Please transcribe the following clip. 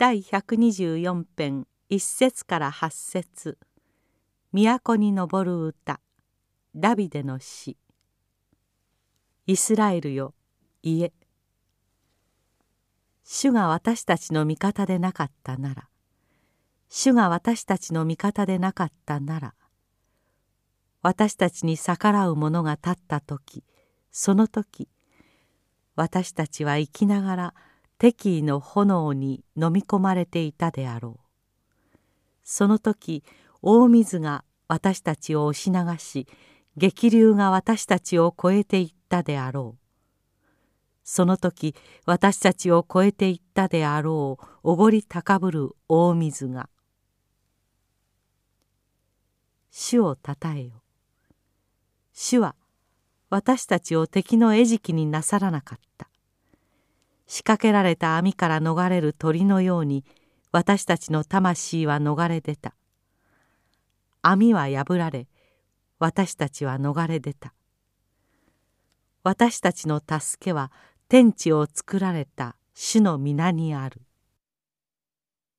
第124編1節から8節。都に登る歌。ダビデの詩。イスラエルよ言え。主が私たちの味方でなかったなら。主が私たちの味方でなかったなら。私たちに逆らう者が立った時その時私たちは生きながら敵意の炎に飲み込まれていたであろう。その時大水が私たちを押し流し激流が私たちを越えていったであろう。その時私たちを越えていったであろうおごり高ぶる大水が主をたたえよ。主は私たちを敵の餌食になさらなかった。仕掛けられた網から逃れる鳥のように私たちの魂は逃れ出た。網は破られ私たちは逃れ出た。私たちの助けは天地を作られた主の皆にある。